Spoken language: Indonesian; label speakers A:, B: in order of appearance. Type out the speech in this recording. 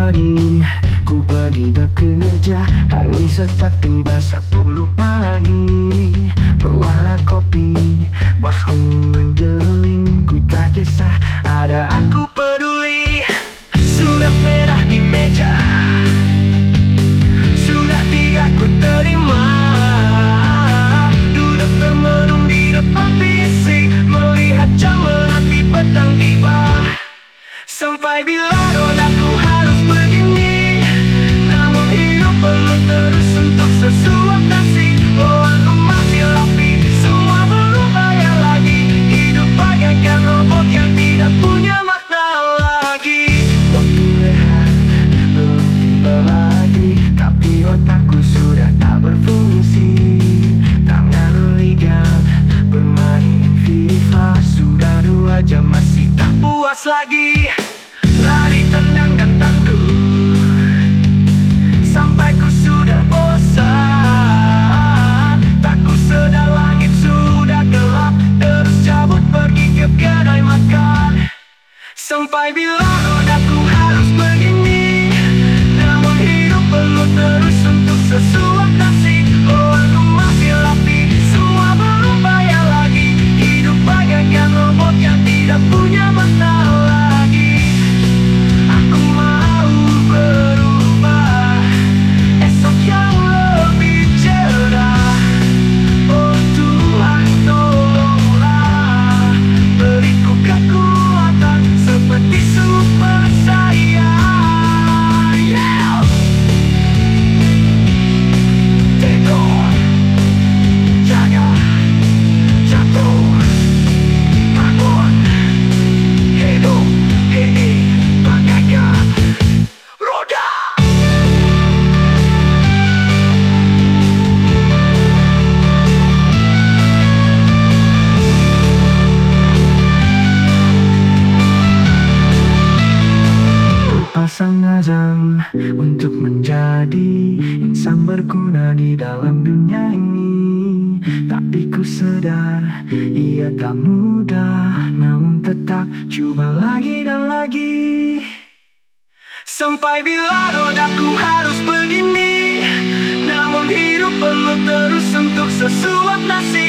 A: pagi Ku pergi bekerja Angin setak tiba sepuluh pagi Berwarna kopi Bosku mendeling Ku tak kisah Ada aku peduli. Sudah merah di meja. Sudah tiga ku terima. Duduk termenung di depan PC Melihat jam menanti petang tiba. Sampai bila lagi. Lari tendang dan tanduk Sampai ku sudah bosan. Tak ku sedar langit sudah gelap. Terus cabut pergi ke kedai makan. Sampai bila menjadi insan berguna di dalam dunia ini. Tapi ku sadar ia tak mudah Namun tetap coba lagi dan lagi. Sampai bila rodaku harus begini? Namun hidup perlu terus untuk sesuap nasi